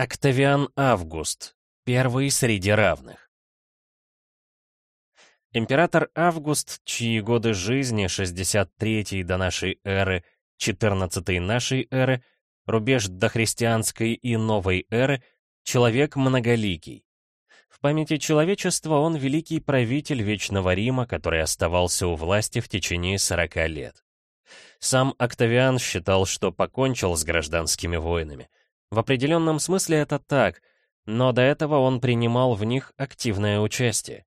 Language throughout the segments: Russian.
Октавиан Август, первый среди равных. Император Август, чьи годы жизни 63 до нашей эры, 14 нашей эры, рубеж дохристианской и новой эры, человек многоликий. В памяти человечества он великий правитель Вечного Рима, который оставался у власти в течение 40 лет. Сам Октавиан считал, что покончил с гражданскими войнами. В определенном смысле это так, но до этого он принимал в них активное участие.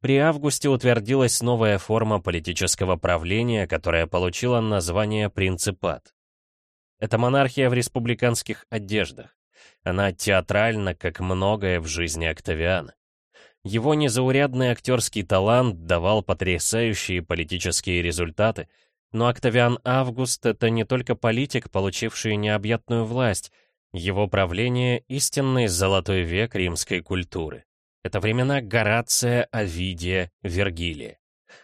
При августе утвердилась новая форма политического правления, которая получила название принципат. Это монархия в республиканских одеждах. Она театральна, как многое в жизни Октавиана. Его незаурядный актерский талант давал потрясающие политические результаты, но Октавиан Август — это не только политик, получивший необъятную власть, его правление — истинный золотой век римской культуры. Это времена Горация, Овидия, Вергилия.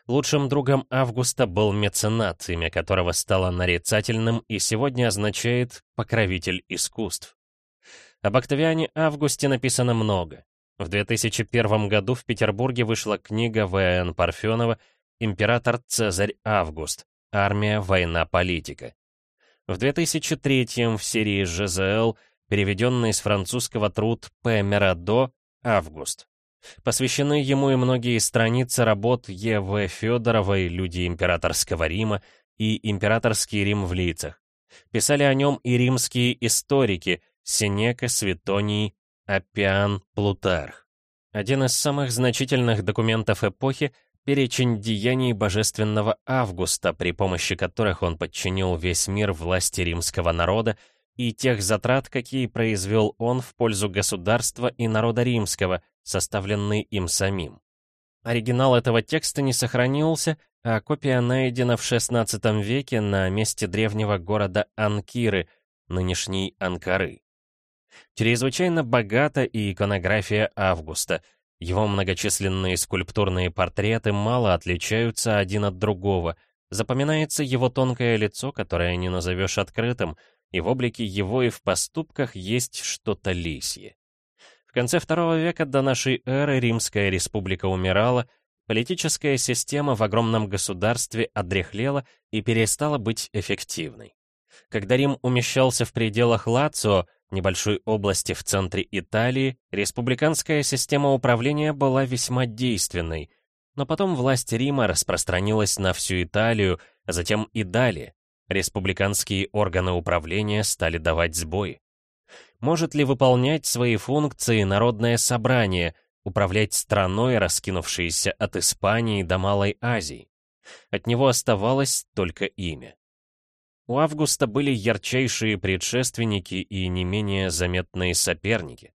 Лучшим другом Августа был меценат, имя которого стало нарицательным и сегодня означает «покровитель искусств». Об Октавиане Августе написано много. В 2001 году в Петербурге вышла книга В.Н. Парфенова «Император Цезарь Август. Армия, война, политика». В 2003 в серии ЖЗЛ, переведенный с французского труд П. Мерадо «Август». Посвящены ему и многие страницы работ Е.В. Федоровой «Люди императорского Рима» и «Императорский Рим в лицах». Писали о нем и римские историки Сенека, Светоний, Аппиан, Плутарх. Один из самых значительных документов эпохи перечень деяний божественного Августа, при помощи которых он подчинил весь мир власти римского народа, и тех затрат, какие произвел он в пользу государства и народа римского, составленный им самим. Оригинал этого текста не сохранился, а копия найдена в XVI веке на месте древнего города Анкиры, нынешней Анкары. Чрезвычайно богата и иконография Августа — его многочисленные скульптурные портреты мало отличаются один от другого. Запоминается его тонкое лицо, которое не назовешь открытым, и в облике его и в поступках есть что-то лисье. В конце II века до нашей эры Римская республика умирала, политическая система в огромном государстве одряхлела и перестала быть эффективной. Когда Рим умещался в пределах Лацио, небольшой области в центре Италии, республиканская система управления была весьма действенной, но потом власть Рима распространилась на всю Италию, а затем и далее. Республиканские органы управления стали давать сбой. Может ли выполнять свои функции народное собрание, управлять страной, раскинувшейся от Испании до Малой Азии? От него оставалось только имя. У Августа были ярчайшие предшественники и не менее заметные соперники.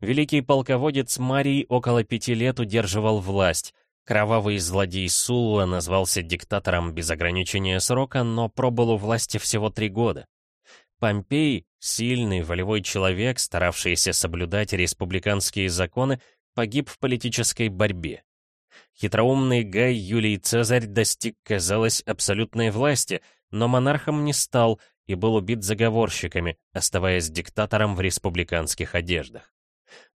Великий полководец Марий около пяти лет удерживал власть. Кровавый злодей Сулла назвался диктатором без ограничения срока, но пробыл у власти всего три года. Помпей, сильный, волевой человек, старавшийся соблюдать республиканские законы, погиб в политической борьбе. Хитроумный Гай Юлий Цезарь достиг, казалось, абсолютной власти — но монархом не стал и был убит заговорщиками, оставаясь диктатором в республиканских одеждах.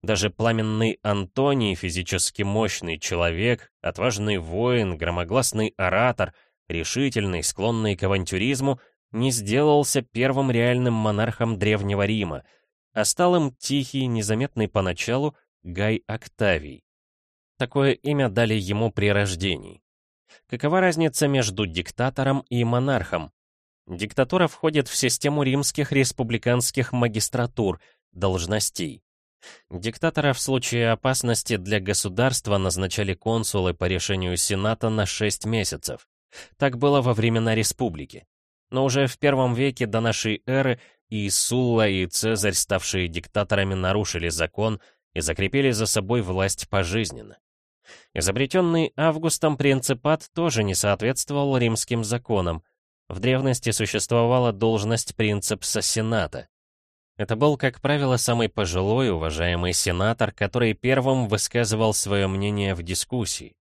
Даже пламенный Антоний, физически мощный человек, отважный воин, громогласный оратор, решительный, склонный к авантюризму, не сделался первым реальным монархом Древнего Рима, а стал им тихий, незаметный поначалу Гай Октавий. Такое имя дали ему при рождении. Какова разница между диктатором и монархом? Диктатура входит в систему римских республиканских магистратур, должностей. Диктатора в случае опасности для государства назначали консулы по решению Сената на 6 месяцев. Так было во времена республики. Но уже в первом веке до нашей эры и Сулла, и Цезарь, ставшие диктаторами, нарушили закон и закрепили за собой власть пожизненно. Изобретенный Августом принципат тоже не соответствовал римским законам. В древности существовала должность принцепса сената. Это был, как правило, самый пожилой, уважаемый сенатор, который первым высказывал свое мнение в дискуссии.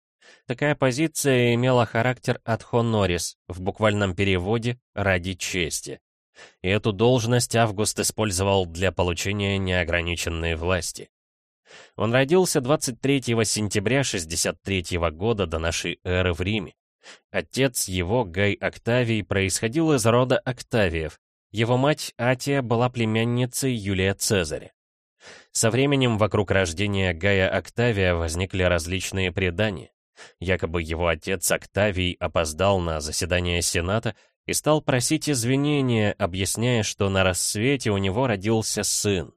Такая позиция имела характер ad honoris, в буквальном переводе «ради чести». И эту должность Август использовал для получения неограниченной власти. Он родился 23 сентября 63 года до нашей эры в Риме. Отец его, Гай Октавий, происходил из рода Октавиев. Его мать Атия была племянницей Юлия Цезаря. Со временем вокруг рождения Гая Октавия возникли различные предания. Якобы его отец Октавий опоздал на заседание Сената и стал просить извинения, объясняя, что на рассвете у него родился сын.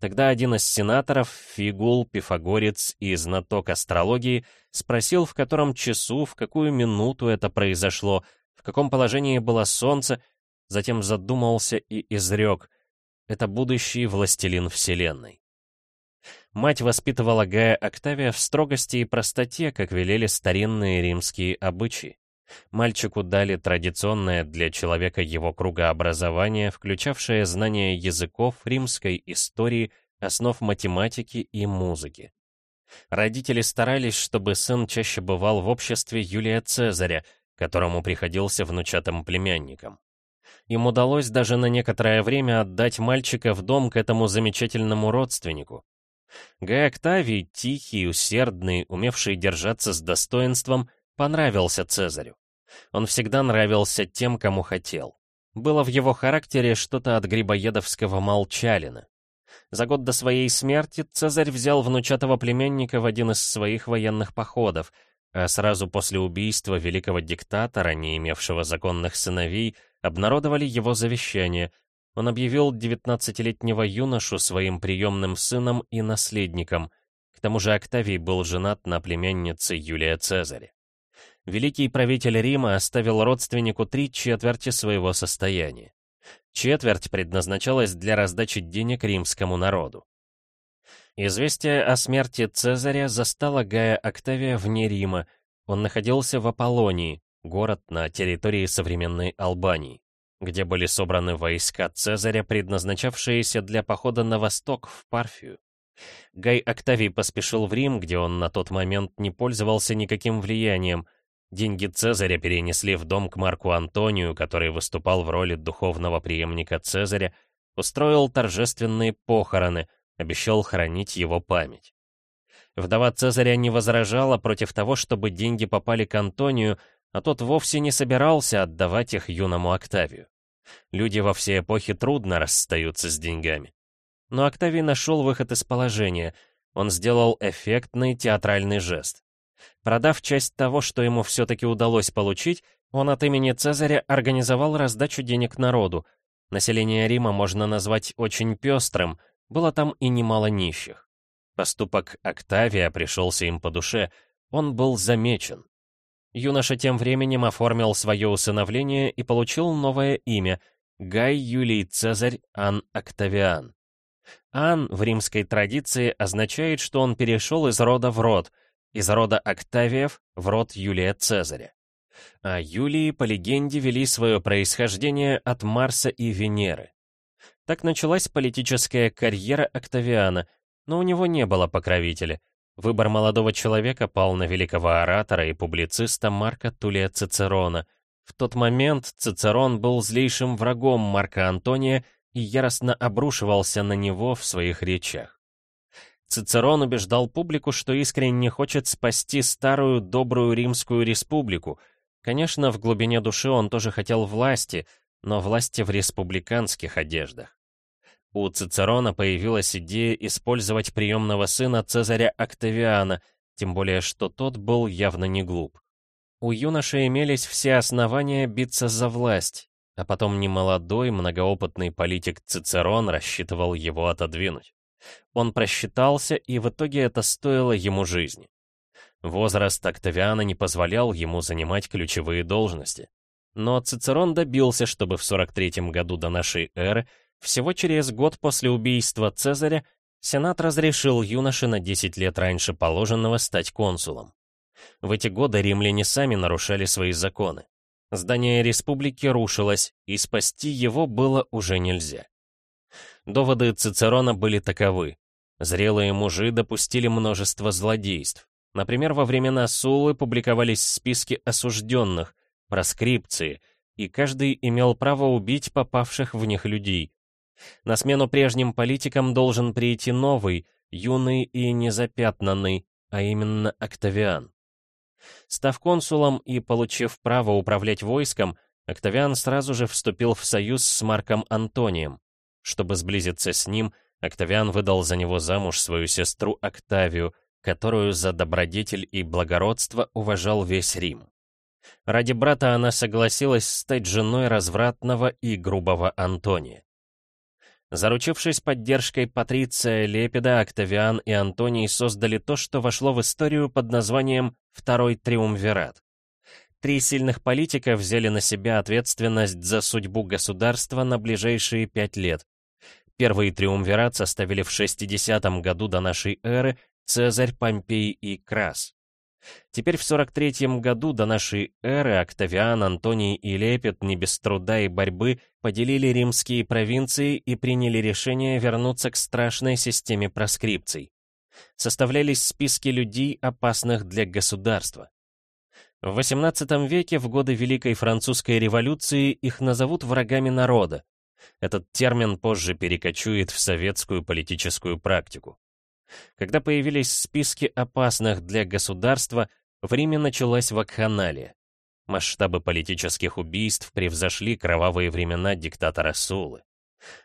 Тогда один из сенаторов, фигул, пифагорец и знаток астрологии, спросил, в котором часу, в какую минуту это произошло, в каком положении было солнце, затем задумался и изрек «Это будущий властелин Вселенной». Мать воспитывала Гая Октавия в строгости и простоте, как велели старинные римские обычаи. Мальчику дали традиционное для человека его круга образования, включавшее знание языков, римской истории, основ математики и музыки. Родители старались, чтобы сын чаще бывал в обществе Юлия Цезаря, которому приходился внучатым племянником. Им удалось даже на некоторое время отдать мальчика в дом к этому замечательному родственнику. Гай Октавий, тихий, усердный, умевший держаться с достоинством, понравился Цезарю. Он всегда нравился тем, кому хотел. Было в его характере что-то от грибоедовского молчалина. За год до своей смерти Цезарь взял внучатого племянника в один из своих военных походов, а сразу после убийства великого диктатора, не имевшего законных сыновей, обнародовали его завещание. Он объявил 19-летнего юношу своим приемным сыном и наследником. К тому же Октавий был женат на племяннице Юлия Цезаря. Великий правитель Рима оставил родственнику три четверти своего состояния. Четверть предназначалась для раздачи денег римскому народу. Известие о смерти Цезаря застало Гая Октавия вне Рима. Он находился в Аполлонии, город на территории современной Албании, где были собраны войска Цезаря, предназначавшиеся для похода на восток, в Парфию. Гай Октавий поспешил в Рим, где он на тот момент не пользовался никаким влиянием — Деньги Цезаря перенесли в дом к Марку Антонию, который выступал в роли духовного преемника Цезаря, устроил торжественные похороны, обещал хранить его память. Вдова Цезаря не возражала против того, чтобы деньги попали к Антонию, а тот вовсе не собирался отдавать их юному Октавию. Люди во все эпохи трудно расстаются с деньгами. Но Октавий нашел выход из положения. Он сделал эффектный театральный жест. Продав часть того, что ему все-таки удалось получить, он от имени Цезаря организовал раздачу денег народу. Население Рима можно назвать очень пестрым, было там и немало нищих. Поступок Октавия пришелся им по душе, он был замечен. Юноша тем временем оформил свое усыновление и получил новое имя — Гай Юлий Цезарь Ан Октавиан. Ан в римской традиции означает, что он перешел из рода в род — из рода Октавиев в род Юлия Цезаря. А Юлии, по легенде, вели свое происхождение от Марса и Венеры. Так началась политическая карьера Октавиана, но у него не было покровителя. Выбор молодого человека пал на великого оратора и публициста Марка Тулия Цицерона. В тот момент Цицерон был злейшим врагом Марка Антония и яростно обрушивался на него в своих речах. Цицерон убеждал публику, что искренне хочет спасти старую добрую Римскую республику. Конечно, в глубине души он тоже хотел власти, но власти в республиканских одеждах. У Цицерона появилась идея использовать приемного сына Цезаря Октавиана, тем более что тот был явно не глуп. У юноши имелись все основания биться за власть, а потом немолодой, многоопытный политик Цицерон рассчитывал его отодвинуть. Он просчитался, и в итоге это стоило ему жизни. Возраст Октавиана не позволял ему занимать ключевые должности. Но Цицерон добился, чтобы в 43 году до нашей эры, всего через год после убийства Цезаря, Сенат разрешил юноше на 10 лет раньше положенного стать консулом. В эти годы римляне сами нарушали свои законы. Здание республики рушилось, и спасти его было уже нельзя. Доводы Цицерона были таковы. Зрелые мужи допустили множество злодейств. Например, во времена Сулы публиковались списки осужденных, проскрипции, и каждый имел право убить попавших в них людей. На смену прежним политикам должен прийти новый, юный и незапятнанный, а именно Октавиан. Став консулом и получив право управлять войском, Октавиан сразу же вступил в союз с Марком Антонием. Чтобы сблизиться с ним, Октавиан выдал за него замуж свою сестру Октавию, которую за добродетель и благородство уважал весь Рим. Ради брата она согласилась стать женой развратного и грубого Антония. Заручившись поддержкой Патриция Лепида, Октавиан и Антоний создали то, что вошло в историю под названием «Второй Триумвират». Три сильных политика взяли на себя ответственность за судьбу государства на ближайшие пять лет. Первый Триумвират составили в 60 году до нашей эры Цезарь, Помпей и Крас. Теперь в 43 году до нашей эры Октавиан, Антоний и Лепет не без труда и борьбы поделили римские провинции и приняли решение вернуться к страшной системе проскрипций. Составлялись списки людей, опасных для государства. В XVIII веке, в годы Великой Французской революции, их назовут врагами народа. Этот термин позже перекочует в советскую политическую практику. Когда появились списки опасных для государства, в Риме началась вакханалия. Масштабы политических убийств превзошли кровавые времена диктатора Сулы.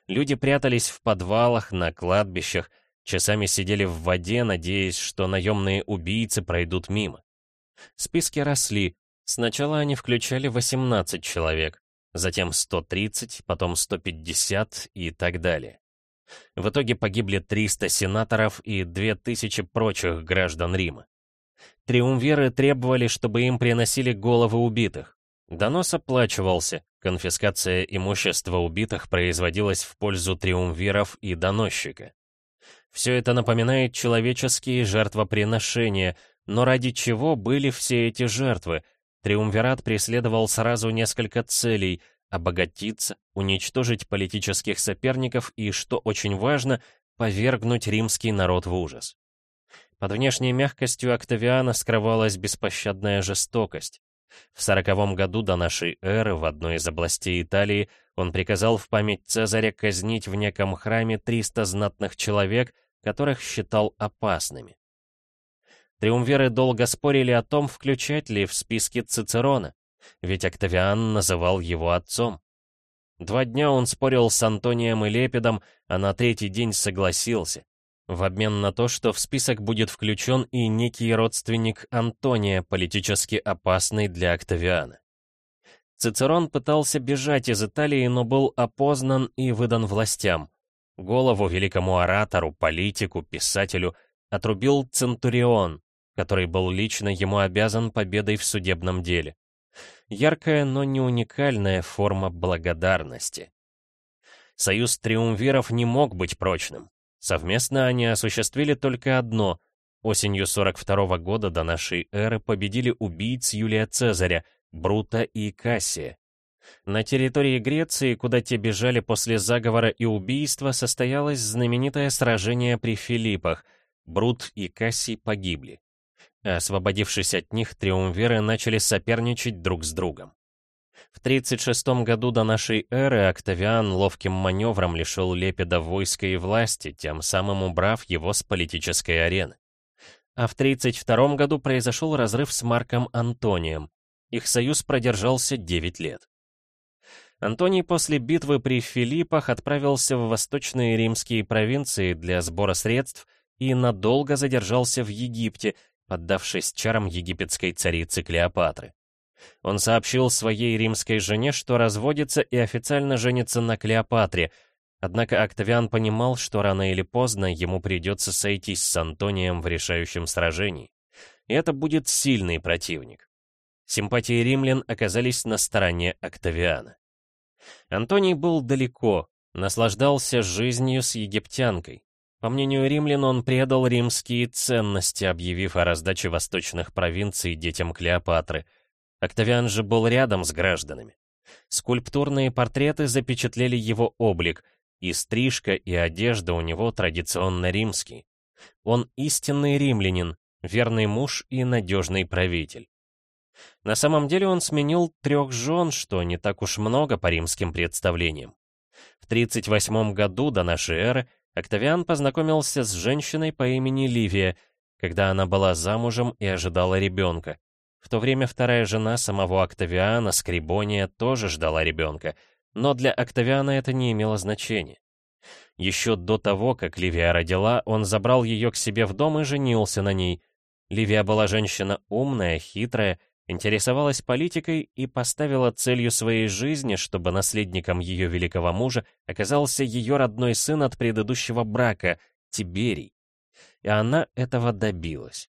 Люди прятались в подвалах, на кладбищах, часами сидели в воде, надеясь, что наемные убийцы пройдут мимо. Списки росли. Сначала они включали 18 человек, затем 130, потом 150 и так далее. В итоге погибли 300 сенаторов и 2000 прочих граждан Рима. Триумвиры требовали, чтобы им приносили головы убитых. Донос оплачивался, конфискация имущества убитых производилась в пользу триумвиров и доносчика. Все это напоминает человеческие жертвоприношения, но ради чего были все эти жертвы? Триумвират преследовал сразу несколько целей — обогатиться, уничтожить политических соперников и, что очень важно, повергнуть римский народ в ужас. Под внешней мягкостью Октавиана скрывалась беспощадная жестокость. В сороковом году до нашей эры в одной из областей Италии он приказал в память Цезаря казнить в неком храме 300 знатных человек, которых считал опасными. Триумвиры долго спорили о том, включать ли в списки Цицерона ведь Октавиан называл его отцом. Два дня он спорил с Антонием и Лепидом, а на третий день согласился. В обмен на то, что в список будет включен и некий родственник Антония, политически опасный для Октавиана. Цицерон пытался бежать из Италии, но был опознан и выдан властям. Голову великому оратору, политику, писателю отрубил Центурион, который был лично ему обязан победой в судебном деле. Яркая, но не уникальная форма благодарности. Союз триумвиров не мог быть прочным. Совместно они осуществили только одно. Осенью 42 -го года до нашей эры победили убийц Юлия Цезаря, Брута и Кассия. На территории Греции, куда те бежали после заговора и убийства, состоялось знаменитое сражение при Филиппах. Брут и Кассий погибли. Освободившись от них, триумвиры начали соперничать друг с другом. В 36 году до нашей эры Октавиан ловким маневром лишил Лепида войска и власти, тем самым убрав его с политической арены. А в 32 году произошел разрыв с Марком Антонием. Их союз продержался 9 лет. Антоний после битвы при Филиппах отправился в восточные римские провинции для сбора средств и надолго задержался в Египте, поддавшись чарам египетской царицы Клеопатры. Он сообщил своей римской жене, что разводится и официально женится на Клеопатре, однако Октавиан понимал, что рано или поздно ему придется сойтись с Антонием в решающем сражении. И это будет сильный противник. Симпатии римлян оказались на стороне Октавиана. Антоний был далеко, наслаждался жизнью с египтянкой. По мнению римлян, он предал римские ценности, объявив о раздаче восточных провинций детям Клеопатры. Октавиан же был рядом с гражданами. Скульптурные портреты запечатлели его облик, и стрижка, и одежда у него традиционно римские. Он истинный римлянин, верный муж и надежный правитель. На самом деле он сменил трех жен, что не так уж много по римским представлениям. В 38 году до нашей эры Октавиан познакомился с женщиной по имени Ливия, когда она была замужем и ожидала ребенка. В то время вторая жена самого Октавиана, Скрибония, тоже ждала ребенка, но для Октавиана это не имело значения. Еще до того, как Ливия родила, он забрал ее к себе в дом и женился на ней. Ливия была женщина умная, хитрая, интересовалась политикой и поставила целью своей жизни, чтобы наследником ее великого мужа оказался ее родной сын от предыдущего брака, Тиберий. И она этого добилась.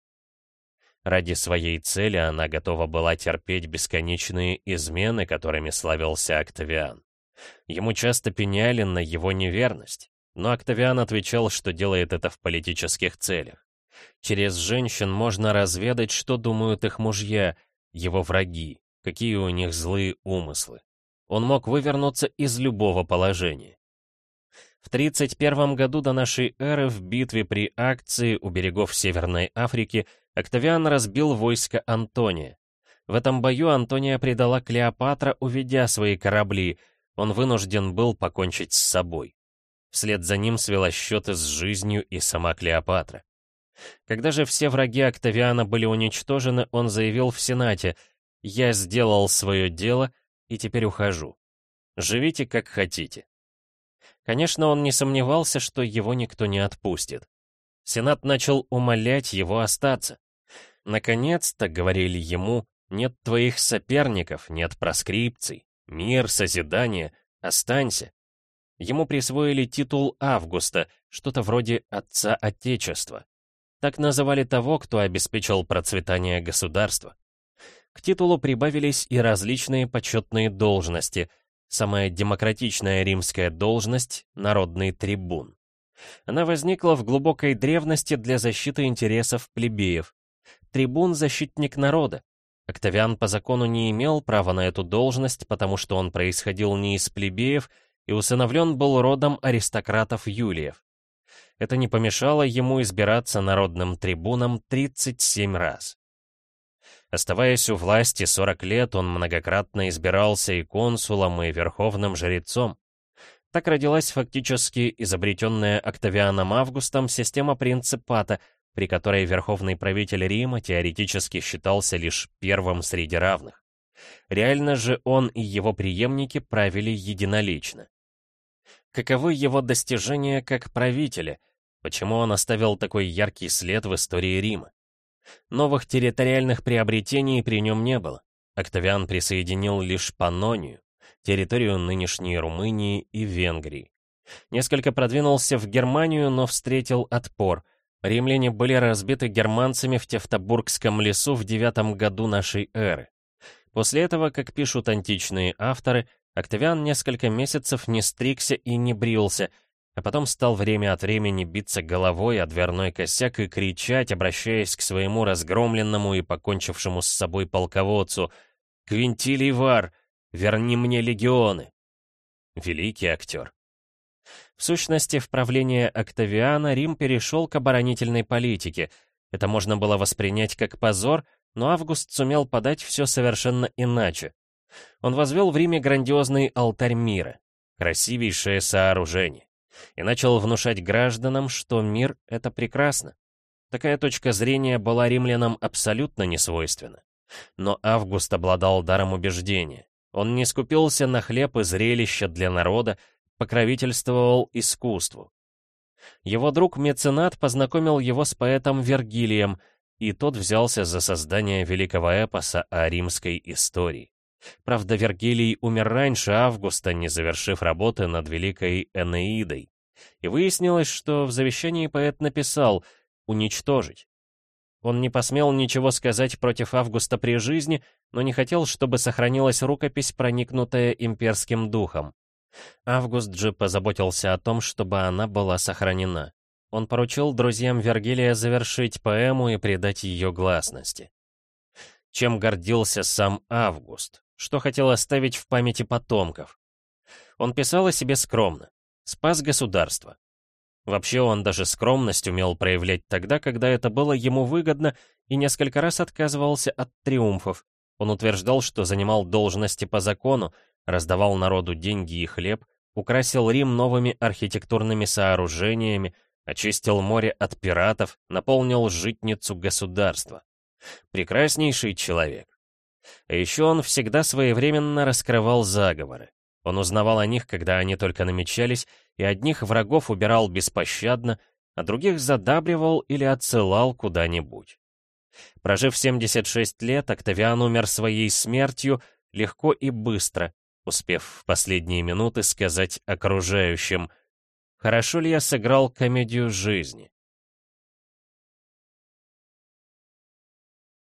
Ради своей цели она готова была терпеть бесконечные измены, которыми славился Октавиан. Ему часто пеняли на его неверность, но Октавиан отвечал, что делает это в политических целях. Через женщин можно разведать, что думают их мужья, его враги, какие у них злые умыслы. Он мог вывернуться из любого положения. В 31 году до нашей эры в битве при акции у берегов Северной Африки Октавиан разбил войско Антония. В этом бою Антония предала Клеопатра, уведя свои корабли. Он вынужден был покончить с собой. Вслед за ним свела счеты с жизнью и сама Клеопатра. Когда же все враги Октавиана были уничтожены, он заявил в Сенате «Я сделал свое дело и теперь ухожу. Живите как хотите». Конечно, он не сомневался, что его никто не отпустит. Сенат начал умолять его остаться. Наконец-то, говорили ему, нет твоих соперников, нет проскрипций, мир, созидание, останься. Ему присвоили титул Августа, что-то вроде «Отца Отечества». Так называли того, кто обеспечил процветание государства. К титулу прибавились и различные почетные должности. Самая демократичная римская должность — народный трибун. Она возникла в глубокой древности для защиты интересов плебеев. Трибун — защитник народа. Октавиан по закону не имел права на эту должность, потому что он происходил не из плебеев и усыновлен был родом аристократов Юлиев. Это не помешало ему избираться народным трибуном 37 раз. Оставаясь у власти 40 лет, он многократно избирался и консулом, и верховным жрецом. Так родилась фактически изобретенная Октавианом Августом система принципата, при которой верховный правитель Рима теоретически считался лишь первым среди равных. Реально же он и его преемники правили единолично. Каковы его достижения как правителя — Почему он оставил такой яркий след в истории Рима? Новых территориальных приобретений при нем не было. Октавиан присоединил лишь Панонию, территорию нынешней Румынии и Венгрии. Несколько продвинулся в Германию, но встретил отпор. Римляне были разбиты германцами в Тевтобургском лесу в девятом году нашей эры. После этого, как пишут античные авторы, Октавиан несколько месяцев не стригся и не брился, а потом стал время от времени биться головой о дверной косяк и кричать, обращаясь к своему разгромленному и покончившему с собой полководцу «Квинтилий Вар, верни мне легионы!» Великий актер. В сущности, в правление Октавиана Рим перешел к оборонительной политике. Это можно было воспринять как позор, но Август сумел подать все совершенно иначе. Он возвел в Риме грандиозный алтарь мира, красивейшее сооружение и начал внушать гражданам, что мир — это прекрасно. Такая точка зрения была римлянам абсолютно несвойственна. Но Август обладал даром убеждения. Он не скупился на хлеб и зрелища для народа, покровительствовал искусству. Его друг-меценат познакомил его с поэтом Вергилием, и тот взялся за создание великого эпоса о римской истории. Правда, Вергилий умер раньше Августа, не завершив работы над Великой Энеидой. И выяснилось, что в завещании поэт написал «уничтожить». Он не посмел ничего сказать против Августа при жизни, но не хотел, чтобы сохранилась рукопись, проникнутая имперским духом. Август же позаботился о том, чтобы она была сохранена. Он поручил друзьям Вергилия завершить поэму и придать ее гласности. Чем гордился сам Август? Что хотел оставить в памяти потомков? Он писал о себе скромно. Спас государство. Вообще он даже скромность умел проявлять тогда, когда это было ему выгодно, и несколько раз отказывался от триумфов. Он утверждал, что занимал должности по закону, раздавал народу деньги и хлеб, украсил Рим новыми архитектурными сооружениями, очистил море от пиратов, наполнил житницу государства. Прекраснейший человек. А еще он всегда своевременно раскрывал заговоры. Он узнавал о них, когда они только намечались, и одних врагов убирал беспощадно, а других задабривал или отсылал куда-нибудь. Прожив 76 лет, Октавиан умер своей смертью легко и быстро, успев в последние минуты сказать окружающим «Хорошо ли я сыграл комедию жизни?»